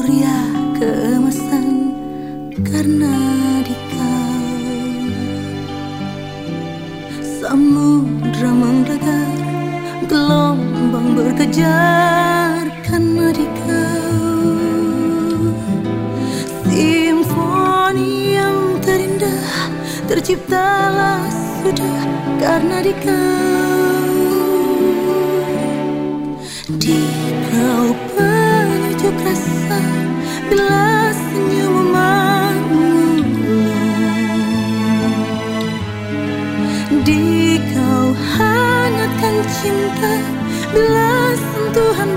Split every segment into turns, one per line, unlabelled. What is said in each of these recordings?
surya keemasan karena di kau samudra menggelegar gelombang berkejar karena di kau simfoni yang terindah terciptalah sudah karena di kau di kau hangatkan cinta Bila sentuhan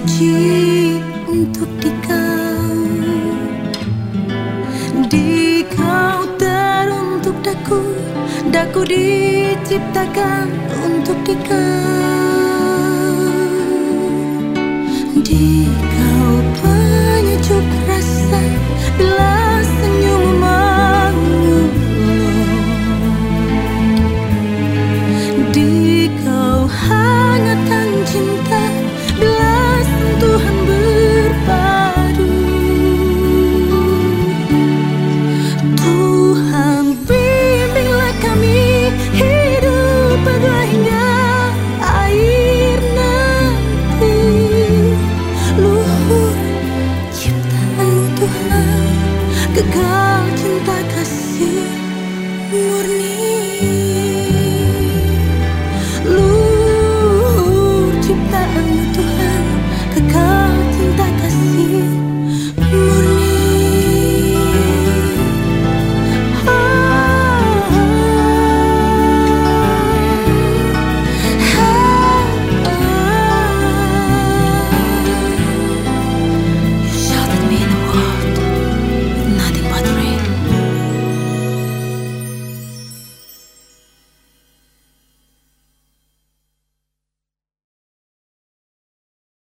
suci untuk dikau. Di kau teruntuk daku Daku diciptakan untuk dikau Tegal cinta kasih murni.